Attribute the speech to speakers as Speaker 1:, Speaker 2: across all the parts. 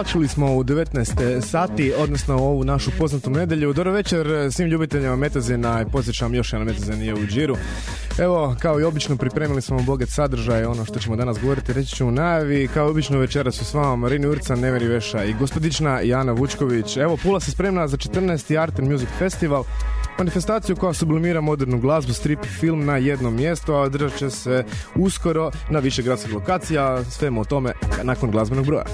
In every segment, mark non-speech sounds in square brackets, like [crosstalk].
Speaker 1: Zakoračili smo u 19 sati, odnosno u ovu našu poznatu nedelju. Dobro večer svim ljubiteljima Metazina i podsjećam još jedan Metazin je u džiru. Evo, kao i obično pripremili smo bogat sadržaj, ono što ćemo danas govoriti, reći ću u najavi. Kao i obično večera su s vama Marini Urca, Neveri Veša i gospodična Jana Vučković. Evo, Pula se spremna za 14. Art and Music Festival. Manifestaciju koja sublimira modernu glazbu, strip film na jednom mjestu, a održat će se uskoro na više gradskih lokacija. Svemu o tome nakon glazbenog broja.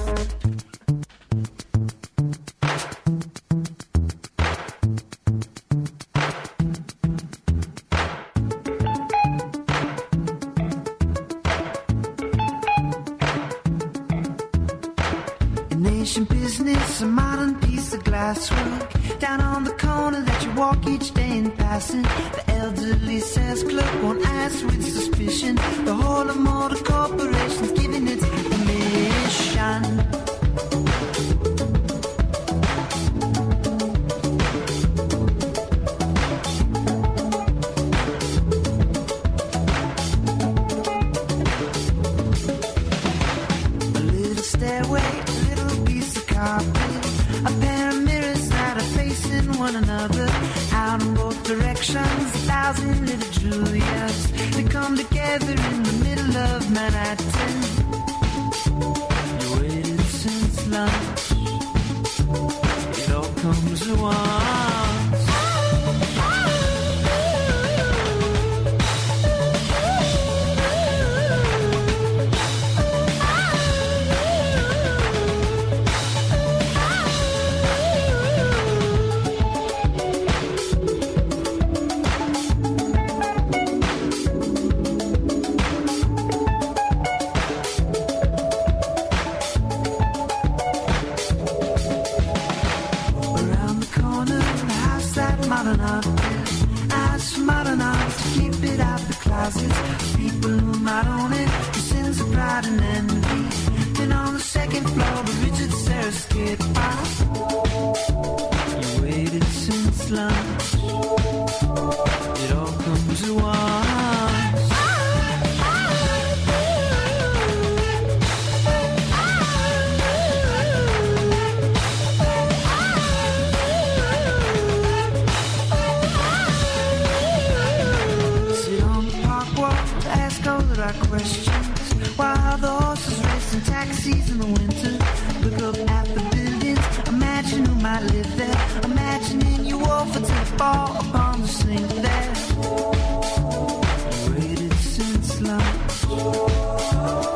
Speaker 2: Oh, oh,
Speaker 3: oh.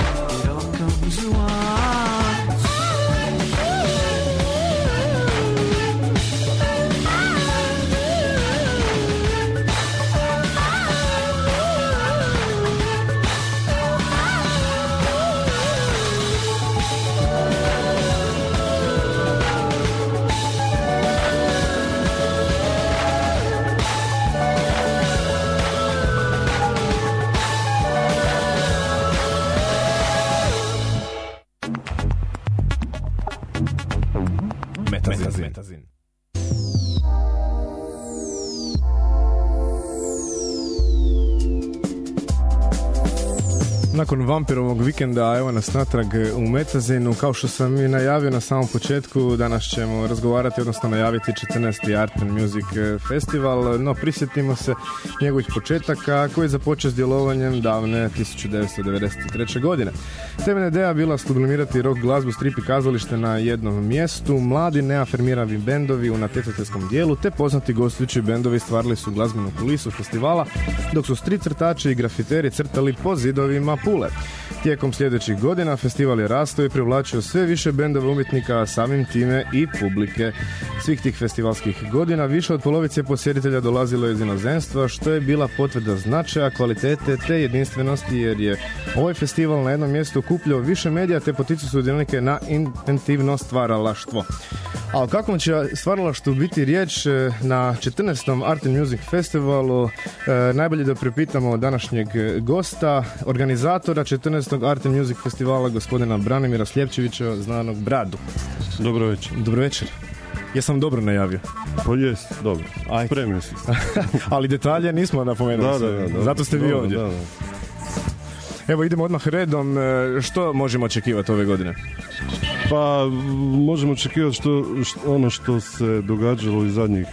Speaker 3: Vampirovog vikenda, evo nas natrag u Metazinu. Kao što sam i najavio na samom početku, danas ćemo razgovarati, odnosno najaviti 14. Art and Music Festival, no prisjetimo se njegovih početaka koji je započeo s djelovanjem davne 1993. godine. Temeljna ideja bila sublimirati rock glazbu, strip i kazalište na jednom mjestu, mladi neafirmirani bendovi u natjecateljskom dijelu, te poznati gostujući bendovi stvarali su glazbenu kulisu festivala, dok su street crtači i grafiteri crtali po zidovima Pule. Tijekom sljedećih godina festival je rastao i privlačio sve više bendova umjetnika, samim time i publike. Svih tih festivalskih godina više od polovice posjetitelja dolazilo iz inozemstva, što je bila potvrda značaja, kvalitete te jedinstvenosti, jer je ovaj festival na jednom mjestu kupljao više medija te poticu sudionike na inventivno stvaralaštvo. A o kakvom će stvaralaštvu biti riječ e, na 14. Art and Music Festivalu, e, najbolje da pripitamo današnjeg gosta, organizatora 14. Art and Music Festivala, gospodina Branimira Sljepčevića, znanog Bradu.
Speaker 4: Dobro večer.
Speaker 3: Dobro večer. Jesam dobro najavio.
Speaker 4: Pa jest, dobro.
Speaker 3: Aj.
Speaker 4: Spremio si se. [laughs]
Speaker 3: Ali detalje nismo napomenuli.
Speaker 4: Da, da, da, da.
Speaker 3: Zato ste vi ovdje. Evo idemo odmah redom. E, Što možemo očekivati ove godine?
Speaker 4: Pa možemo očekivati što, što- ono što se događalo i zadnjih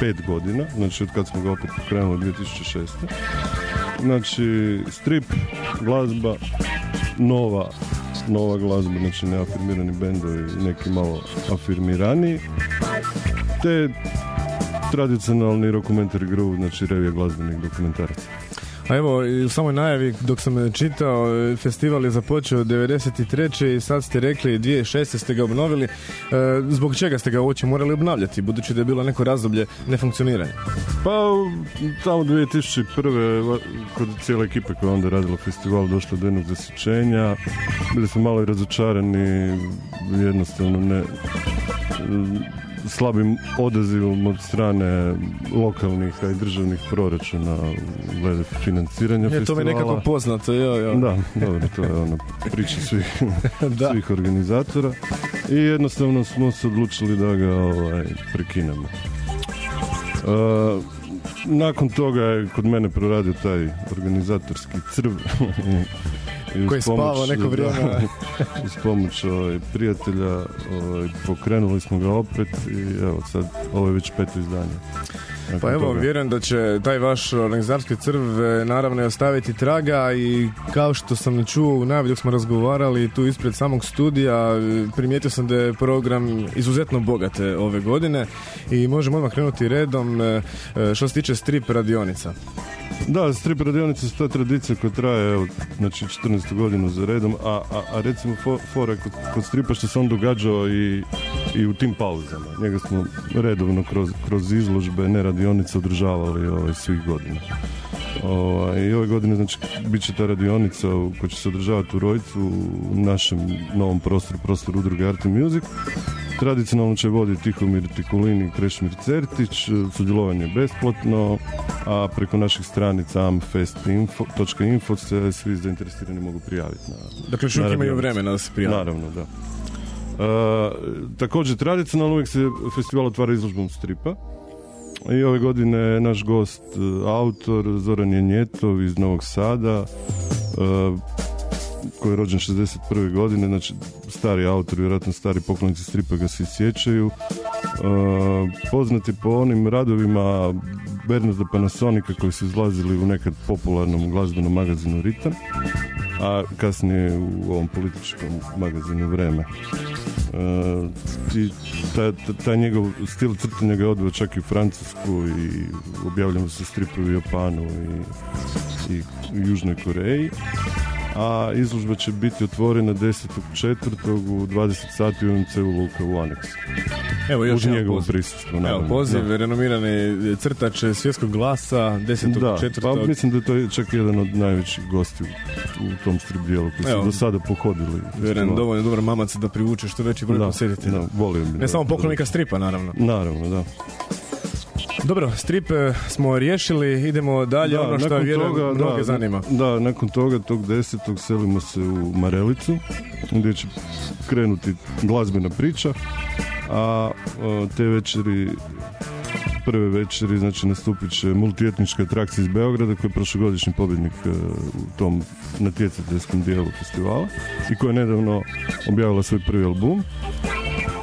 Speaker 4: pet godina, znači od kad smo ga opet pokrenuli 2006. Znači strip, glazba, nova nova glazba, znači neafirmirani bendovi neki malo afirmiraniji, te tradicionalni dokumentari groove, znači revija glazbenih dokumentaraca.
Speaker 3: A evo, u samoj najavi dok sam čitao, e, festival je započeo 93. i sad ste rekli 2006. ste ga obnovili. E, Zbog čega ste ga uopće morali obnavljati, budući da je bilo neko razdoblje nefunkcioniranja?
Speaker 4: Pa tamo 2001. va- kod cijele ekipe koja onda radila festival došlo do jednog zasićenja. Bili smo malo i razočarani, jednostavno ne slabim odazivom od strane lokalnih i državnih proračuna glede financiranja
Speaker 3: Je, to mi
Speaker 4: festivala.
Speaker 3: je nekako poznato, jo, jo.
Speaker 4: Da, dobro, to je ona priča svih, [laughs]
Speaker 3: Da.
Speaker 4: svih organizatora. I jednostavno smo se odlučili da ga ovaj, prekinemo. E, nakon toga je kod mene proradio taj organizatorski crv. [laughs]
Speaker 3: Koji je spavao neko vrijeme. [laughs]
Speaker 4: uz pomoć ovaj, prijatelja ovaj, pokrenuli smo ga opet i evo sad ovo je već peto izdanje. Nakon
Speaker 3: Pa evo,
Speaker 4: toga-
Speaker 3: vjerujem da će taj vaš organizatorski crv e, naravno ostaviti traga i kao što sam čuo u najavi dok smo razgovarali tu ispred samog studija, e, primijetio sam da je program izuzetno bogate ove godine i možemo odmah krenuti redom e, e, što se tiče strip radionica.
Speaker 4: Da, strip radionice su ta tradicija koja traje evo, znači 14 godinu za redom, a, a, a recimo fo- fora kod, kod stripa što se on događao i, i u tim pauzama. Njega smo redovno kroz, kroz izložbe, ne radionice održavali ovaj, svih godina. Ovaj, I ove godine znači bit će ta radionica koja će se održavati u Rojcu u našem novom prostoru, prostoru udruge Art and Music. Tradicionalno će voditi Tihomir Tikulin i Krešmir Certić, sudjelovanje je besplatno, a preko naših stranica amfest.info se svi zainteresirani mogu prijaviti. Na,
Speaker 3: Dakle, još imaju vremena da se prijave.
Speaker 4: Naravno, da. E, također, tradicionalno uvijek se festival otvara izložbom stripa. I ove godine je naš gost, e, autor Zoran Jenjetov iz Novog Sada, e, koji je rođen 61. godine, znači stari autor, vjerojatno stari poklonici stripa ga se sjećaju. E, poznati po onim radovima Bernarda Panasonica koji su izlazili u nekad popularnom glazbenom magazinu Ritam, a kasnije u ovom političkom magazinu Vreme. E, i ta, taj njegov stil crtanja ga je odveo čak i u Francusku i objavljamo se stripovi u Japanu i, i Južnoj Koreji a izložba će biti otvorena 10.4. u 20 sati u UMC u Luka u Aneks.
Speaker 3: Evo još
Speaker 4: Uz njegovo prisustvo.
Speaker 3: Evo, poziv,
Speaker 4: Da.
Speaker 3: renomirani crtač svjetskog glasa, 10.
Speaker 4: Da, pa mislim da je to čak jedan od najvećih gosti u, u tom strip dijelu koji su do sada pohodili.
Speaker 3: Vjerujem, dovoljno dobar mamac da privuče što veći broj posjetitelja.
Speaker 4: da, volio bi.
Speaker 3: Ne
Speaker 4: da.
Speaker 3: samo poklonika stripa, naravno.
Speaker 4: Naravno, da.
Speaker 3: Dobro, strip e, smo riješili, idemo dalje,
Speaker 4: Da,
Speaker 3: ono što
Speaker 4: nakon
Speaker 3: vjerujem
Speaker 4: toga,
Speaker 3: mnoge
Speaker 4: da,
Speaker 3: zanima.
Speaker 4: Da, nakon toga, tog desetog, selimo se u Marelicu, gdje će krenuti glazbena priča, a o, te večeri prve večeri, znači nastupit će multietnička atrakcija iz Beograda koji je prošlogodišnji pobjednik e, u tom natjecateljskom dijelu festivala i koja je nedavno objavila svoj prvi album.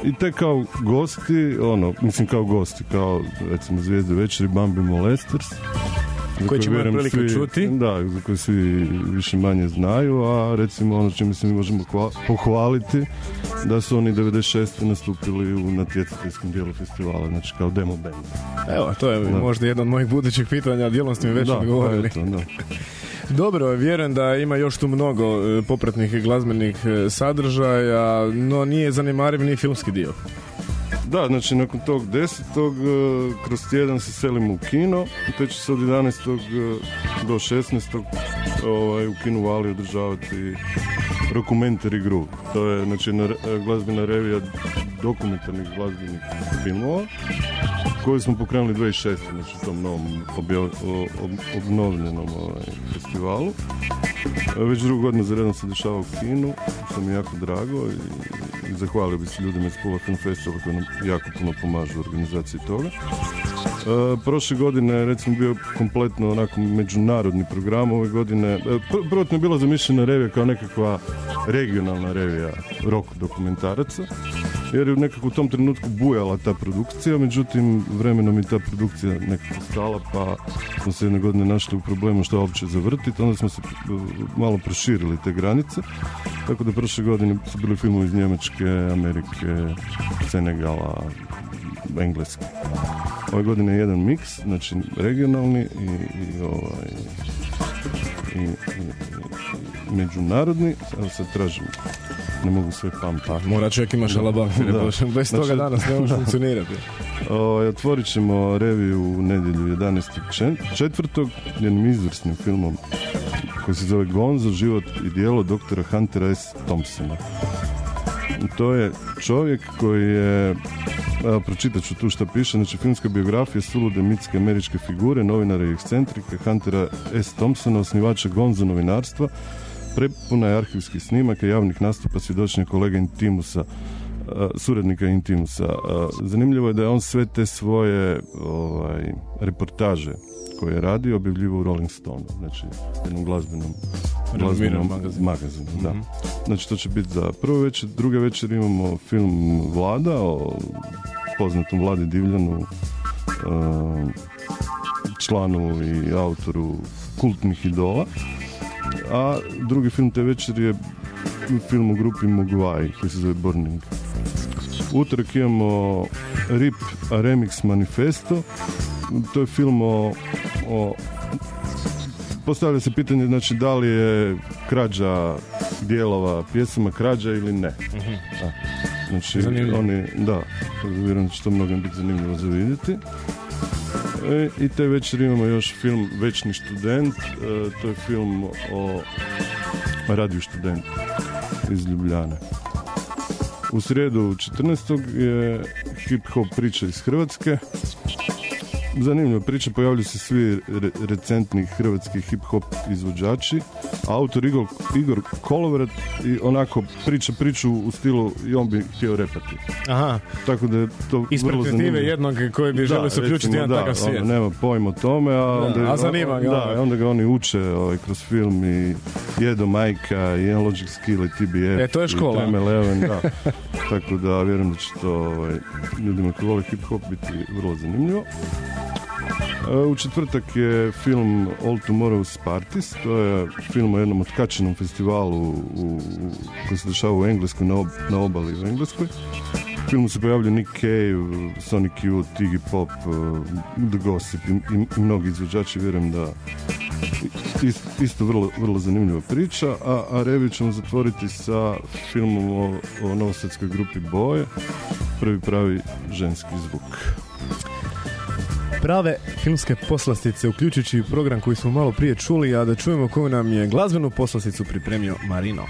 Speaker 4: I te kao gosti, ono, mislim kao gosti, kao recimo zvijezde večeri Bambi Molesters,
Speaker 3: Koji ćemo prilike
Speaker 4: svi-
Speaker 3: čuti.
Speaker 4: Da, za koje svi više manje znaju, a recimo ono čime se mi možemo hva- pohvaliti da su oni 96. nastupili u natjecateljskom dijelu festivala, znači kao demo band.
Speaker 3: Evo, to je
Speaker 4: Da.
Speaker 3: možda jedno od mojih budućih pitanja, dijelom ste mi već
Speaker 4: da,
Speaker 3: odgovorili.
Speaker 4: pa eto, da. [laughs]
Speaker 3: Dobro, vjerujem da ima još tu mnogo e, popratnih glazbenih e, sadržaja, no nije zanemariv ni filmski dio.
Speaker 4: Da, znači nakon tog desetog e, kroz tjedan se selimo u kino, te će se od 11. e, do 16. Ovaj, u kinu Vali održavati Documentary Group. To je znači glazbena revija dokumentarnih glazbenih filmova koju smo pokrenuli 2006. znači u tom novom obnovljenom ovaj, festivalu. E, Već drugu godinu za redom se dešava u kinu, što mi je jako drago i, i zahvalio bi se ljudima iz Pula Film Festivala koji nam jako puno pomažu u organizaciji toga. E, prošle godine recimo bio kompletno onako međunarodni program, ove godine, e, pr- prvotno je bila zamišljena revija kao nekakva regionalna revija rock dokumentaraca, jer je nekako u tom trenutku bujala ta produkcija, međutim vremenom je ta produkcija nekako stala, pa smo se jedne godine našli u problemu što uopće zavrtiti, onda smo se e, malo proširili te granice, tako da prošle godine su bili filmovi iz Njemačke, Amerike, Senegala, Engleske. Ove godine je jedan miks, znači regionalni i, i ovaj i, i- i međunarodni, evo sad tražim, ne mogu sve pamtiti.
Speaker 3: Pa, mora čovjek ima šalabah,
Speaker 4: Da.
Speaker 3: bez toga
Speaker 4: Znači-
Speaker 3: danas ne može [laughs] funkcionirati.
Speaker 4: Ovaj, otvorit ćemo reviju u nedjelju 11. čen- četvrtog jednim izvrsnim filmom koji se zove Gonzo, život i dijelo doktora Huntera S. Thompsona. To je čovjek koji je Evo, pročitat ću tu što piše. Znači, filmska biografija sulude mitske američke figure, novinara i ekscentrika Huntera S. Thompsona, osnivača Gonzo novinarstva, prepuna je arhivskih snimaka, javnih nastupa, svjedočenja kolega Intimusa, a, suradnika Intimusa. A, Zanimljivo je da je on sve te svoje ovaj, reportaže koje je radio objavljivo u Rolling Stone, znači jednom glazbenom, glazbenom
Speaker 3: magazinu.
Speaker 4: magazinu. Da. Znači to će biti za prvu večer, druga večer imamo film Vlada o poznatom Vladi Divljanu, a, članu i autoru kultnih idola. A drugi film te večer je film u grupi Mogwai koji se zove Burning. Utorak imamo RIP Remix Manifesto. To je film o, o postavlja se pitanje znači da li je krađa dijelova pjesama krađa ili ne. Da. Znači
Speaker 3: Zanimljivo.
Speaker 4: oni, da, vjerujem da će to mnogim biti zanimljivo za vidjeti. E, I te večer imamo još film Večni student, e, to je film o radiju student iz Ljubljane. U srijedu 14. je hip hop priča iz Hrvatske. Zanimljiva priča, pojavljuju se svi re- recentni hrvatski hip hop izvođači. Autor Igor, Igor Kolovrat i onako priča priču u stilu i on bi htio repati.
Speaker 3: Aha,
Speaker 4: Tako da je to
Speaker 3: iz
Speaker 4: vrlo zanimljivo.
Speaker 3: jednog koji bi želio se uključiti jedan
Speaker 4: da,
Speaker 3: takav svijet.
Speaker 4: ono, nema pojma o tome, a onda,
Speaker 3: a zanima ga,
Speaker 4: Da,
Speaker 3: ono.
Speaker 4: onda ga oni uče ovaj, kroz film i Jedo Majka, i Logic Skill i TBF.
Speaker 3: E, to je škola.
Speaker 4: I Time Eleven, da. [laughs] Tako da vjerujem da će to ovaj, ljudima koji vole hip hop biti vrlo zanimljivo. E, U četvrtak je film All Tomorrow's Parties, to je film o jednom otkačenom festivalu u, u, koji se dešava u Engleskoj, na, ob- na obali u Engleskoj. U filmu se pojavljaju Nick Cave, Sonic Youth, Iggy Pop, uh, The Gossip i, i, i mnogi izvođači, vjerujem da ist- isto vrlo, vrlo zanimljiva priča, a, a reviju ćemo zatvoriti sa filmom o, o novosadskoj grupi Boje, prvi pravi ženski zvuk.
Speaker 3: Prave filmske poslastice, uključujući program koji smo malo prije čuli, a da čujemo koju nam je glazbenu poslasticu pripremio Marino.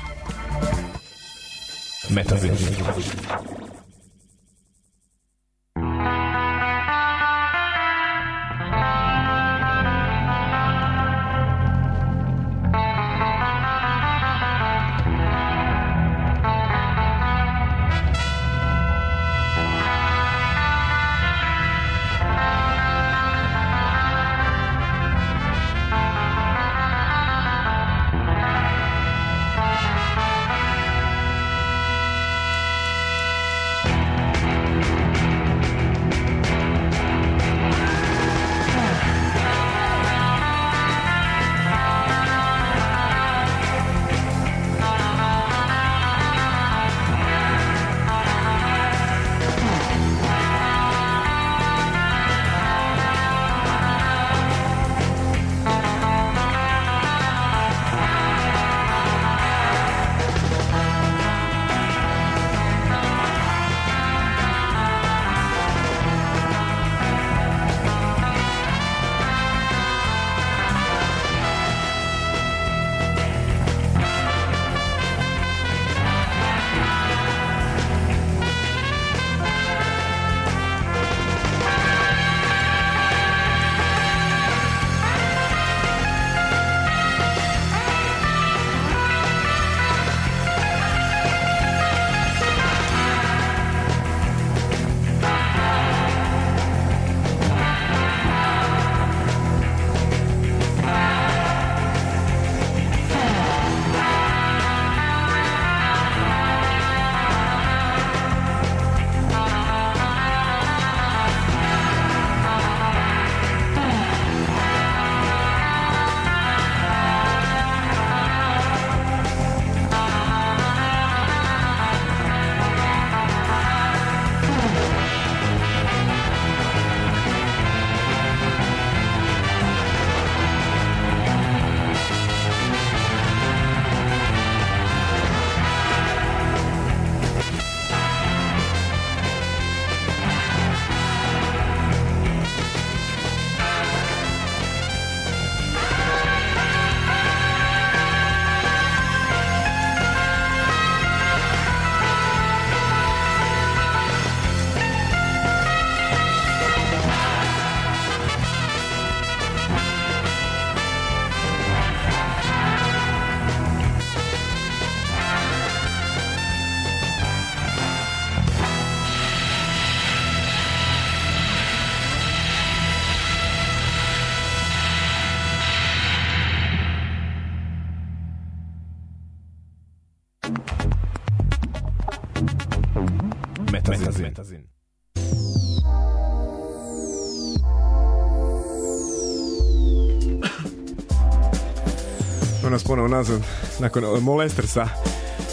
Speaker 3: Nazad nakon Molestersa.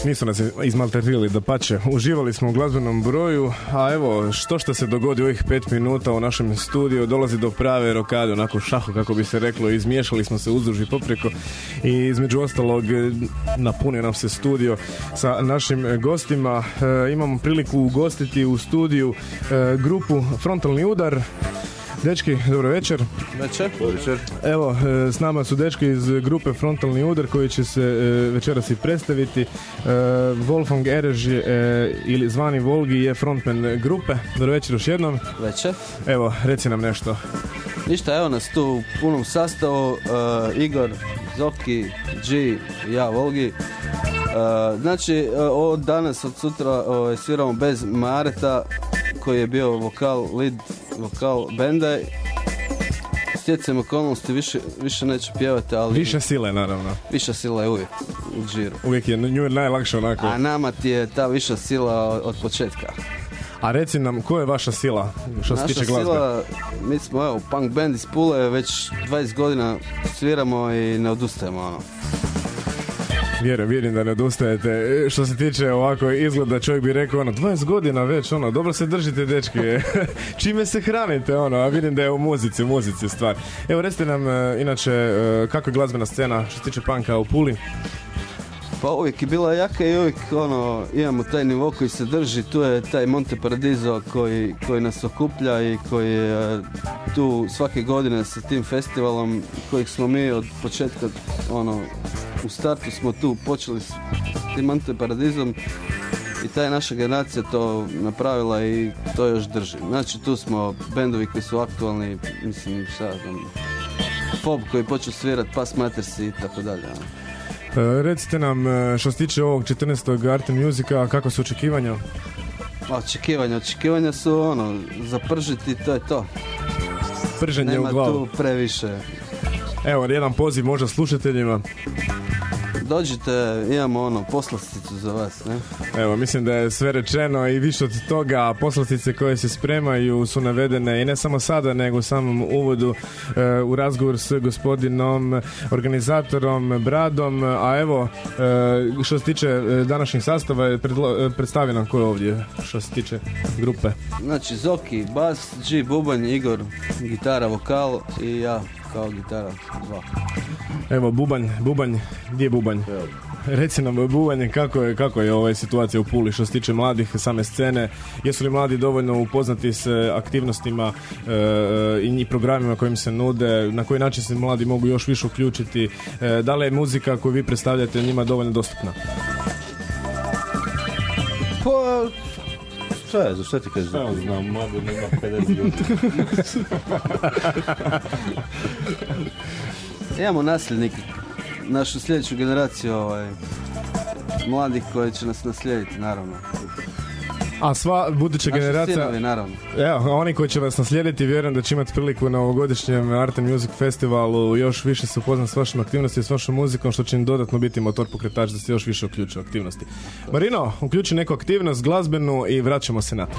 Speaker 3: Nisu nas izmaltretirali da pače. Uživali smo u glazbenom broju, a evo što što se dogodi u ovih pet minuta u našem studiju dolazi do prave rokade, onako šahu kako bi se reklo, izmiješali smo se uzduž popreko i između ostalog napunio nam se studio sa našim gostima. E, imamo priliku ugostiti u studiju e, grupu Frontalni udar. Dečki, dobro večer.
Speaker 5: Večer. Večer.
Speaker 3: Evo, e, s nama su dečki iz grupe Frontalni udar koji će se e, večeras i predstaviti. E, Wolfgang Erež ili zvani Volgi je frontman grupe. Dobro večer još jednom.
Speaker 5: Večer.
Speaker 3: Evo, reci nam nešto.
Speaker 5: Ništa, evo nas tu u punom sastavu. Igor, Zoki, G, ja, Volgi. znači, od danas, od sutra sviramo bez Mareta koji je bio vokal, lead vokal benda stjecajem okolnosti više, više neće pjevati, ali...
Speaker 3: Više sile, naravno.
Speaker 5: Viša sila je uvijek u džiru.
Speaker 3: Uvijek je nju najlakše onako.
Speaker 5: A nama ti je ta viša sila od početka.
Speaker 3: A reci nam, ko je vaša sila što se tiče glazbe?
Speaker 5: sila, mi smo evo, punk band iz Pule, već 20 godina sviramo i ne odustajemo ono.
Speaker 3: Vjerujem, vjerujem da ne odustajete. E, što se tiče ovako izgleda, čovjek bi rekao ono, 20 godina već, ono, dobro se držite dečki. [laughs] Čime se hranite, ono, a vidim da je u muzici, muzici stvar. Evo, recite nam, e, inače, e, kako je glazbena scena što se tiče panka u Puli?
Speaker 5: Pa uvijek je bila jaka i uvijek ono, imamo taj nivo koji se drži, tu je taj Monte Paradiso koji, koji nas okuplja i koji je tu svake godine sa tim festivalom kojeg smo mi od početka ono, u startu smo tu počeli s tim antiparadizom i ta je naša generacija to napravila i to još drži. Znači tu smo bendovi koji su aktualni, mislim šta znam, Fob koji je počeo svirat, Pas Matersi i tako dalje.
Speaker 3: E, recite nam e, što se tiče ovog 14. Arte Musica, kako su očekivanja?
Speaker 5: Očekivanja, očekivanja su ono, zapržiti, to je to.
Speaker 3: Prženje
Speaker 5: Nema
Speaker 3: u glavu.
Speaker 5: tu previše.
Speaker 3: Evo, jedan poziv možda slušateljima
Speaker 5: dođite, imamo ono, poslasticu za vas, ne?
Speaker 3: Evo, mislim da je sve rečeno i više od toga poslastice koje se spremaju su navedene i ne samo sada, nego u samom uvodu e, u razgovor s gospodinom organizatorom Bradom, a evo, e, što se tiče e, današnjeg sastava, predstavi nam ko je ovdje, što se tiče grupe.
Speaker 5: Znači, Zoki, bas, G, bubanj, Igor, gitara, vokal i ja kao gitara dva.
Speaker 3: Evo, bubanj, bubanj, gdje je bubanj? Reci nam bubanj, kako je, kako je ova situacija u Puli što se tiče mladih same scene, jesu li mladi dovoljno upoznati s aktivnostima e, i programima kojim se nude, na koji način se mladi mogu još više uključiti, e, da li je muzika koju vi predstavljate njima dovoljno dostupna?
Speaker 5: Pa, Šta je, za šta ti kažeš?
Speaker 6: Šta znam, mogu nema 50 ljudi. [laughs]
Speaker 5: Imamo nasljednike, našu sljedeću generaciju ovaj, mladih koji će nas naslijediti, naravno.
Speaker 3: A sva buduća
Speaker 5: Naši
Speaker 3: generacija...
Speaker 5: Sinovi, naravno.
Speaker 3: Evo, oni koji će vas naslijediti, vjerujem da će imati priliku na ovogodišnjem Art Music Festivalu još više se upoznati s vašim aktivnosti i s vašom muzikom, što će im dodatno biti motor pokretač da se još više uključe aktivnosti. Marino, uključi neku aktivnost glazbenu i vraćamo se na to.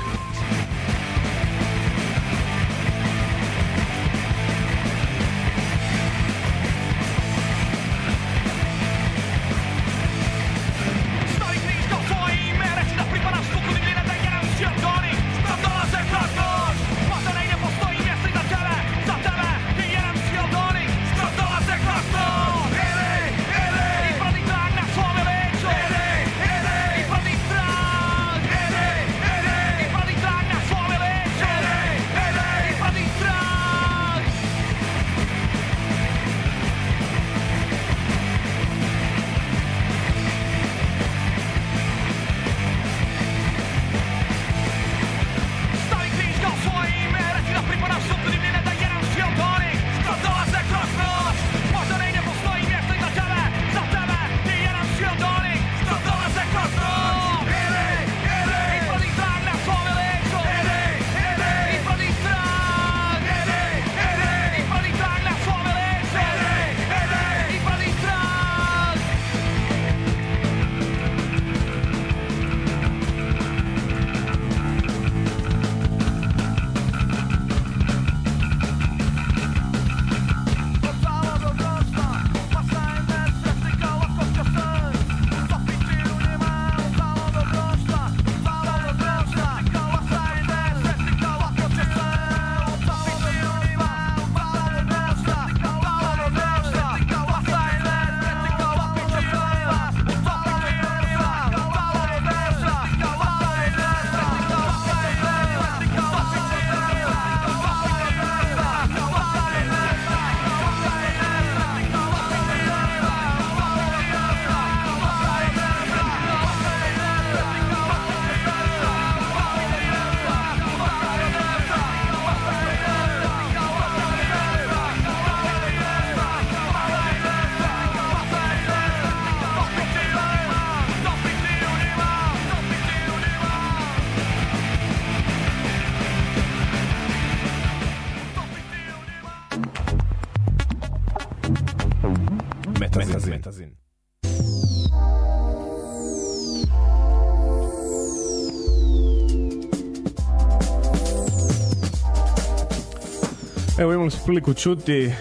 Speaker 3: Imamo smo priliku čuti e,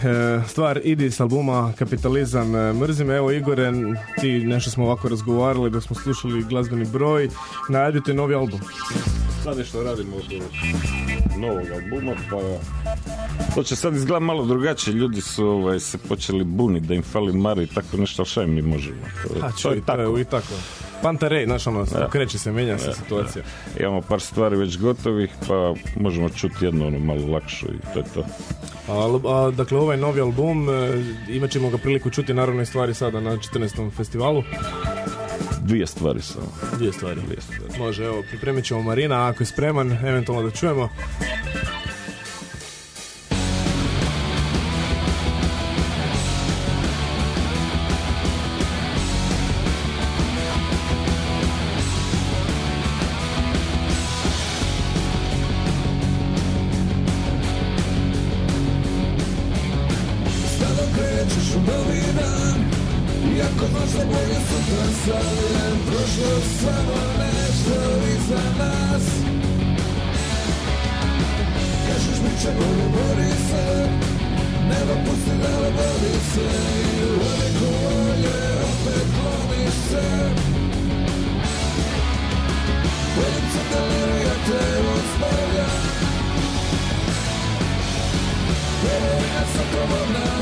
Speaker 3: stvar Idi s albuma Kapitalizam e, mrzim. Evo Igore, ti nešto smo ovako razgovarali dok smo slušali glazbeni broj. Najavljujete novi album.
Speaker 6: Sad nešto radimo od novog albuma, pa to će sad izgledati malo drugačije. Ljudi su ovaj, se počeli buniti da im fali Mari i tako nešto, šta mi možemo? To,
Speaker 3: A
Speaker 6: to
Speaker 3: čuj,
Speaker 6: je
Speaker 3: to je
Speaker 6: tako.
Speaker 3: i tako. Pantarej, znaš ono, kreće se, menja se situacija.
Speaker 6: Imamo par stvari već gotovih, pa možemo čuti jednu ono malo lakšu i to je to.
Speaker 3: A, a, dakle, ovaj novi album, e, imat ćemo ga priliku čuti naravno i stvari sada na 14. festivalu.
Speaker 6: Dvije stvari samo.
Speaker 3: Dvije stvari.
Speaker 6: Dvije stvari.
Speaker 3: Može, evo, pripremit ćemo Marina, ako je spreman, eventualno da čujemo.
Speaker 7: Da bolje sutra savljen Prošlo je samo nešto iza nas Kažeš bit će bolje, bori se Nema pusti da ne vodi se I u kolje opet lomiš se Boljica galerija te ostavlja Govorina sa tobom na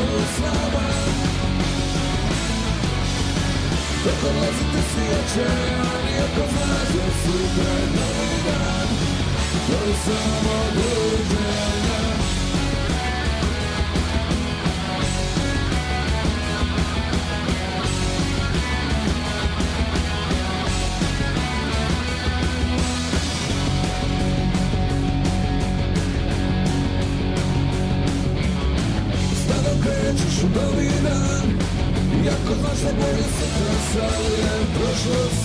Speaker 7: usnama Dok odlazite svi očajani Ako znaš da sutra je novi dan To je samo Znaš da bolje sutra savljen Prošlo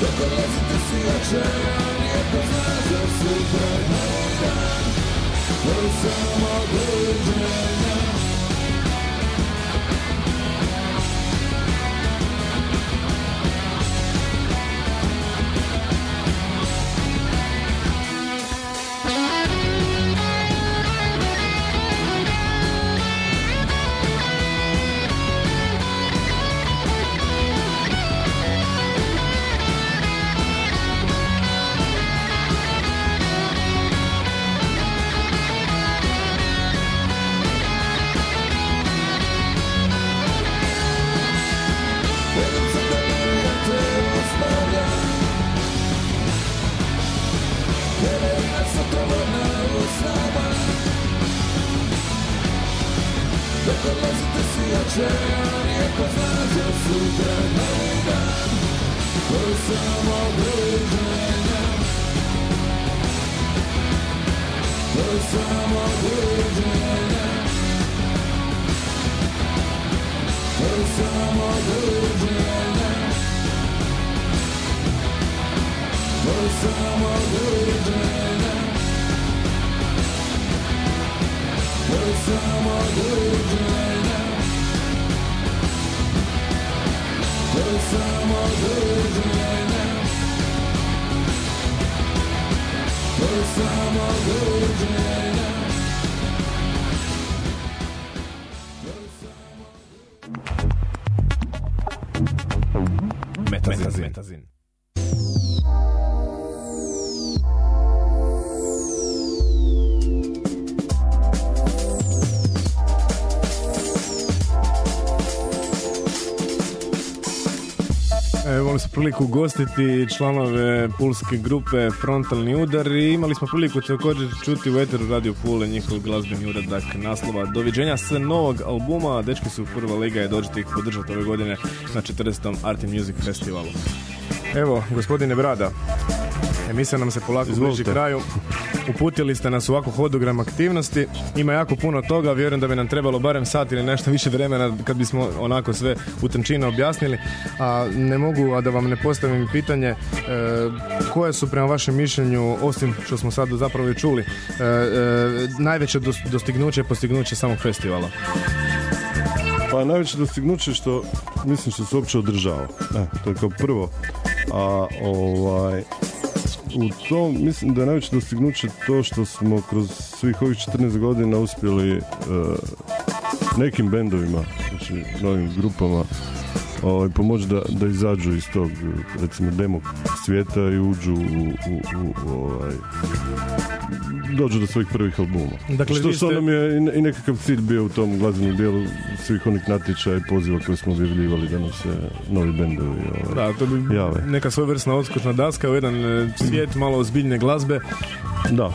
Speaker 7: Dok dan To samo druženja To je samo druženja To je samo druženja To je samo druženja To je samo druženja To je samo druženja To je samo druženja To je samo druženja
Speaker 3: Metazin. Imali smo priliku ugostiti članove pulske grupe Frontalni udar i imali smo priliku također čuti u Eteru Radio Pule njihov glazbeni uradak naslova Doviđenja s novog albuma. Dečki su prva liga i dođete ih podržati ove godine na 40. Art and Music Festivalu. Evo, gospodine Brada, emisija nam se polako bliži
Speaker 4: Izvolite.
Speaker 3: kraju. Uputili ste nas u ovako hodogram aktivnosti. Ima jako puno toga, vjerujem da bi nam trebalo barem sat ili nešto više vremena kad bismo onako sve u objasnili. A ne mogu, a da vam ne postavim pitanje e, koje su prema vašem mišljenju, osim što smo sad zapravo i čuli, e, e, najveće dos- dostignuće i postignuće samog festivala?
Speaker 4: Pa najveće dostignuće što mislim što se uopće održava. E, to je kao prvo. A ovaj u tom mislim da je najveće dostignuće to što smo kroz svih ovih 14 godina uspjeli e, nekim bendovima, znači novim grupama ovaj, pomoći da, da izađu iz tog recimo demo svijeta i uđu u, u, u, ovaj, dođu do svojih prvih albuma.
Speaker 3: Dakle,
Speaker 4: što, što
Speaker 3: ste-
Speaker 4: nam je i, i nekakav cilj bio u tom glazbenom dijelu svih onih natječaja i poziva koje smo objavljivali da nam se novi bendovi ovaj,
Speaker 3: Da, to bi
Speaker 4: jave.
Speaker 3: neka svojevrsna odskočna daska u jedan e, svijet malo ozbiljne glazbe.
Speaker 4: Da,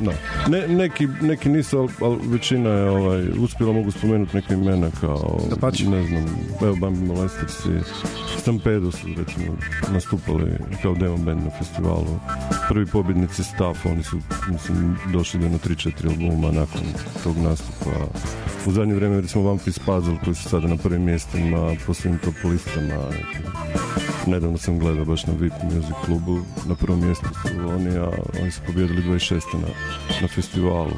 Speaker 4: da. Ne, neki, neki nisu, ali al većina je ovaj, uspjela, mogu spomenuti neke imena kao,
Speaker 3: Dapače.
Speaker 4: ne znam, evo Bambi Molesters i Stampedo su recimo nastupali kao demo band na festivalu. Prvi pobjednici Staff, oni su, mislim, došli do na 3-4 albuma nakon tog nastupa. U zadnje vrijeme recimo Vampis Puzzle koji su sada na prvim mjestima po svim top listama. Nedavno sam gledao baš na VIP Music klubu, na prvom mjestu su oni, a oni su pobjedili 26. na, na festivalu.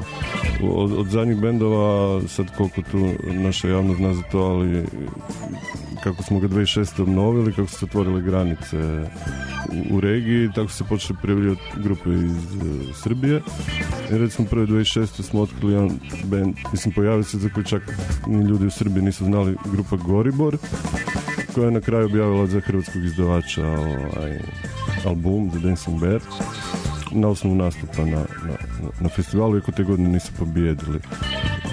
Speaker 4: Od, od zadnjih bendova, sad koliko tu naša javnost zna za to, ali kako smo ga 2006. obnovili, kako su se otvorile granice u, regiji, tako se počeli prijavljivati grupe iz e, Srbije. I recimo prve 2006. smo otkrili jedan band, mislim pojavio se za koji čak ni ljudi u Srbiji nisu znali, grupa Goribor, koja je na kraju objavila za hrvatskog izdavača ovaj, album The Dancing Bear na osnovu nastupa na, na, na- na festivalu, iako te godine nisu pobijedili.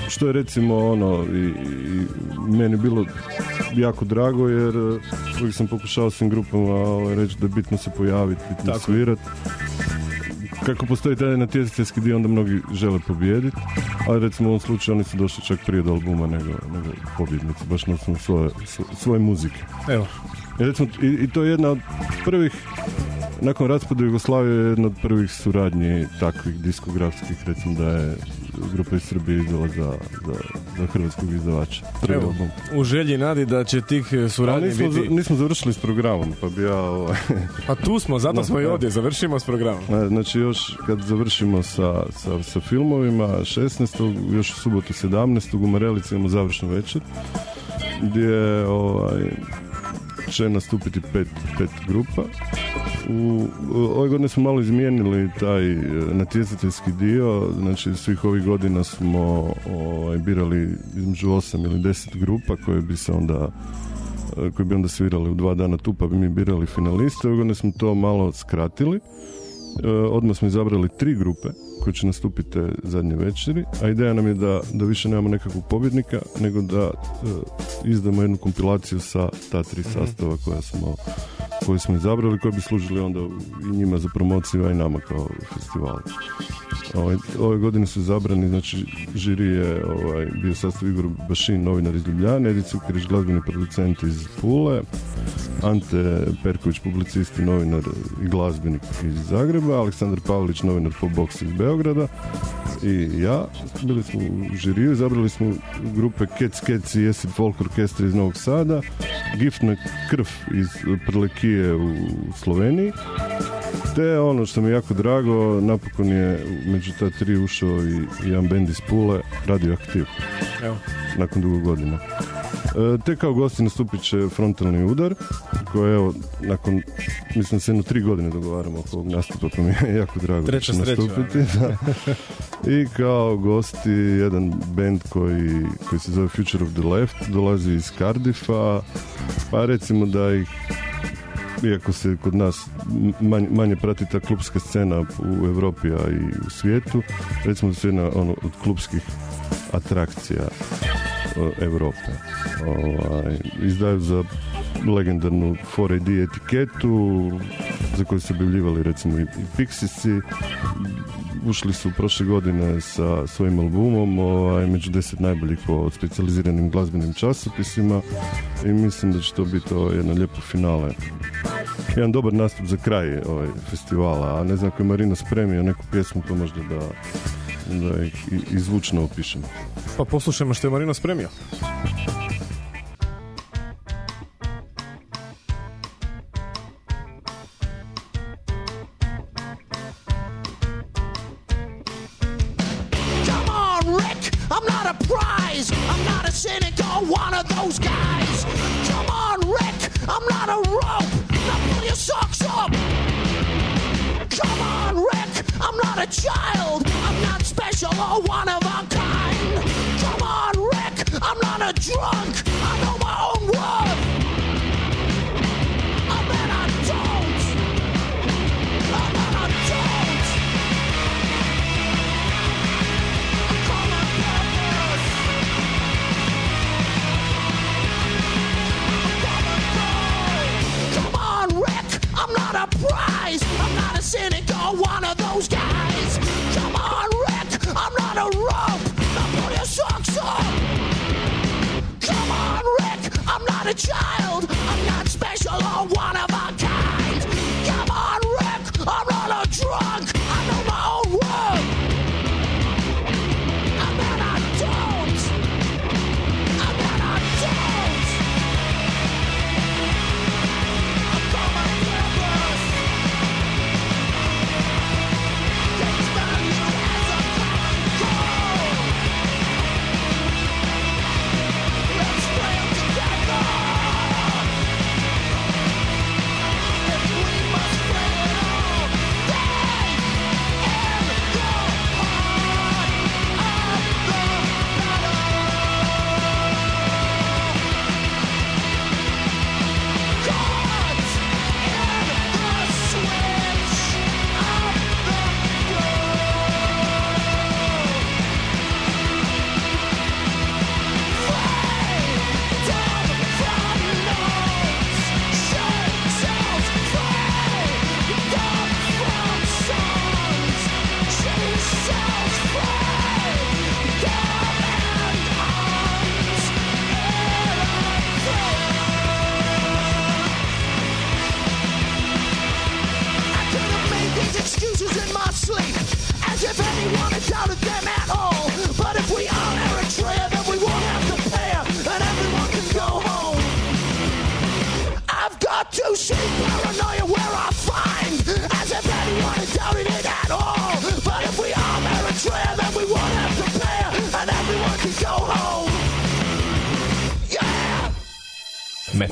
Speaker 4: Što je recimo ono, i, i meni bilo jako drago jer eh, uvijek sam pokušao svim grupama ovaj, reći da je bitno se pojaviti, bitno
Speaker 3: Tako.
Speaker 4: svirat. Kako postoji taj natjecateljski dio, onda mnogi žele pobijediti, ali recimo u ovom slučaju oni su došli čak prije do albuma nego, nego pobjednici, baš na svoje, svoje muzike.
Speaker 3: Evo,
Speaker 4: I, recimo, i, I to je jedna od prvih, nakon raspada Jugoslavije, je jedna od prvih suradnji takvih diskografskih, recimo da je grupa iz Srbije izdala za, za, za hrvatskog izdavača.
Speaker 3: Evo,
Speaker 4: album.
Speaker 3: u želji nadi da će tih e, suradnji
Speaker 4: nismo,
Speaker 3: biti...
Speaker 4: nismo završili s programom, pa bi ja... Ovaj,
Speaker 3: Pa tu smo, zato
Speaker 4: Da, [laughs]
Speaker 3: smo i ovdje, završimo s programom.
Speaker 4: Znači još kad završimo sa, sa, sa filmovima 16. još u subotu 17. u Marelici imamo završnu večer gdje ovaj, će nastupiti pet, pet grupa. U, ove godine smo malo izmijenili taj e, natjecateljski dio, znači svih ovih godina smo ovaj, birali između 8 ili 10 grupa koje bi se onda e, koji bi onda svirali u dva dana tu pa bi mi birali finaliste. Ove smo to malo skratili. E, odmah smo izabrali tri grupe koje će nastupiti te zadnje večeri, a ideja nam je da, da više nemamo nekakvog pobjednika, nego da e, izdamo jednu kompilaciju sa ta tri sastava koja smo koje smo izabrali, koji bi služili onda i njima za promociju, a i nama kao festivalu. Ovaj, ove godine su izabrani, znači žiri je ovaj, bio sastav Igor Bašin, novinar iz Ljubljane, Edi Cukerić, glazbeni producent iz Pule, Ante Perković, publicist i novinar i glazbenik iz Zagreba, Aleksandar Pavlić, novinar po Box iz Beograda i ja. Bili smo u žiriju, izabrali smo grupe Kec Kec i Acid Folk Orkestra iz Novog Sada, Giftna krv iz Prlekije u Sloveniji, te ono što mi je jako drago, napokon je među ta tri ušao i, i jedan bend iz Pule, Radioaktiv,
Speaker 3: Evo.
Speaker 4: nakon dugo godina. E, te kao gosti nastupit će frontalni udar, koji evo, nakon, mislim se jedno tri godine dogovaramo oko ovog nastupa, pa mi je [laughs] jako drago da
Speaker 3: Treća
Speaker 4: će
Speaker 3: sreća,
Speaker 4: nastupiti. Da. [laughs] I kao gosti jedan band koji, koji se zove Future of the Left, dolazi iz Cardiffa, pa recimo da ih iako se kod nas manje, manje prati ta klubska scena u Europi, a i u svijetu, recimo da su jedna ono, od klubskih atrakcija Europe. Ovaj, izdaju za legendarnu 4AD etiketu za koju su objavljivali recimo i, i Pixisi. Ušli su prošle godine sa svojim albumom ovaj, među deset najboljih po specijaliziranim glazbenim časopisima i mislim da će to biti ovo jedno lijepo finale. Jedan dobar nastup za kraj ovaj, festivala, a ne znam ako je Marino spremio neku pjesmu, pa možda da, da ih i- opišem.
Speaker 8: Pa poslušajmo što je Marino spremio.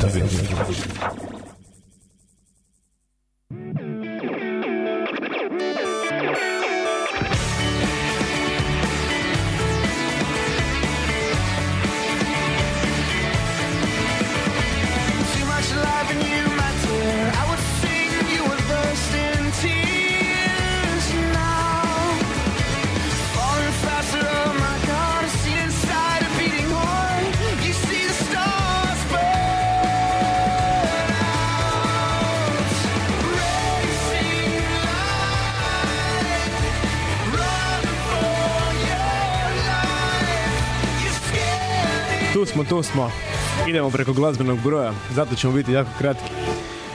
Speaker 9: Tá Gazeta
Speaker 8: Verde. Smo. Idemo preko glazbenog broja, zato ćemo biti jako kratki.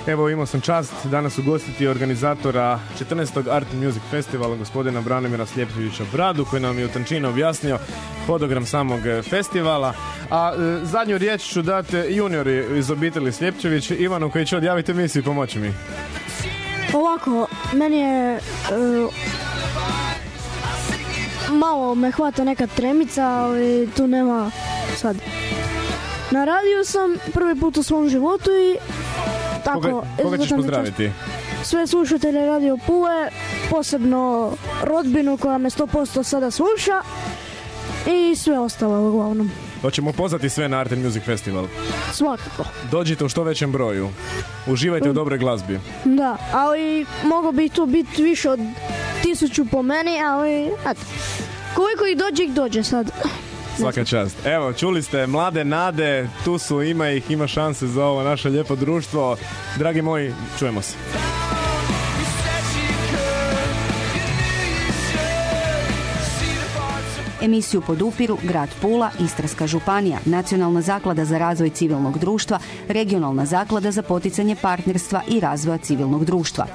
Speaker 8: Evo imao sam čast danas ugostiti organizatora 14. Art Music Festivala, gospodina Branimira Sljepčevića Bradu, koji nam je u tančinu objasnio hodogram samog e, festivala. A e, zadnju riječ ću dati juniori iz obitelji Sljepčević, Ivanu koji će odjaviti emisiju i pomoći mi.
Speaker 10: Ovako, meni je... e, malo me hvata neka tremica, ali tu nema sad. Na radiju sam prvi put u svom životu i tako...
Speaker 8: Koga, koga ćeš pozdraviti?
Speaker 10: Sve slušatelje Radio Pule, posebno rodbinu koja me 100% sada sluša i sve ostalo uglavnom.
Speaker 8: Hoćemo pozvati sve na Art and Music Festival.
Speaker 10: Svakako.
Speaker 8: Dođite u što većem broju. Uživajte u dobroj glazbi.
Speaker 10: Da, ali moglo bi tu biti više od tisuću po meni, ali eto. Koliko ih dođe, ih dođe sad.
Speaker 3: Svaka čast. Evo, čuli ste mlade nade, tu su, ima ih, ima šanse za ovo naše lijepo društvo. Dragi moji, čujemo se.
Speaker 11: Emisiju podupiru Grad Pula, Istarska županija, Nacionalna zaklada za razvoj civilnog društva, Regionalna zaklada za poticanje partnerstva i razvoja civilnog društva.